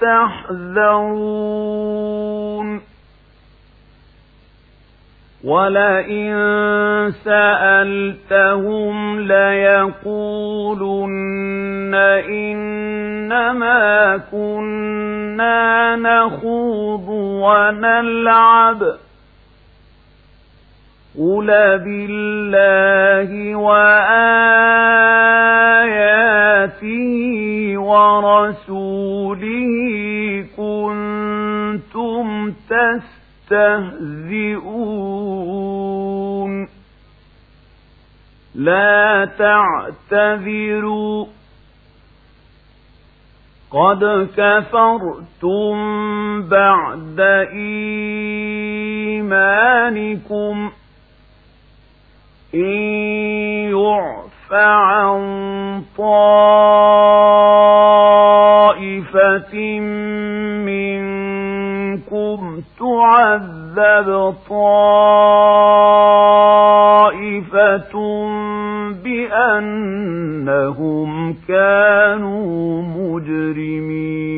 تحذرون. ولئن سألتهم ليقولن إنما كنا نخوض ونلعب. قل بالله وآياته ورسوله كنتم تستهزئون. لا تعتذروا. قد كفرتم بعد إيمانكم. إن يعف عن طائفة تعذب طائفة بأنهم كانوا مجرمين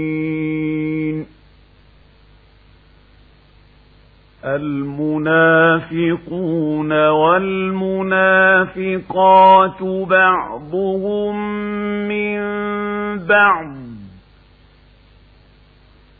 المنافقون والمنافقات بعضهم من بعض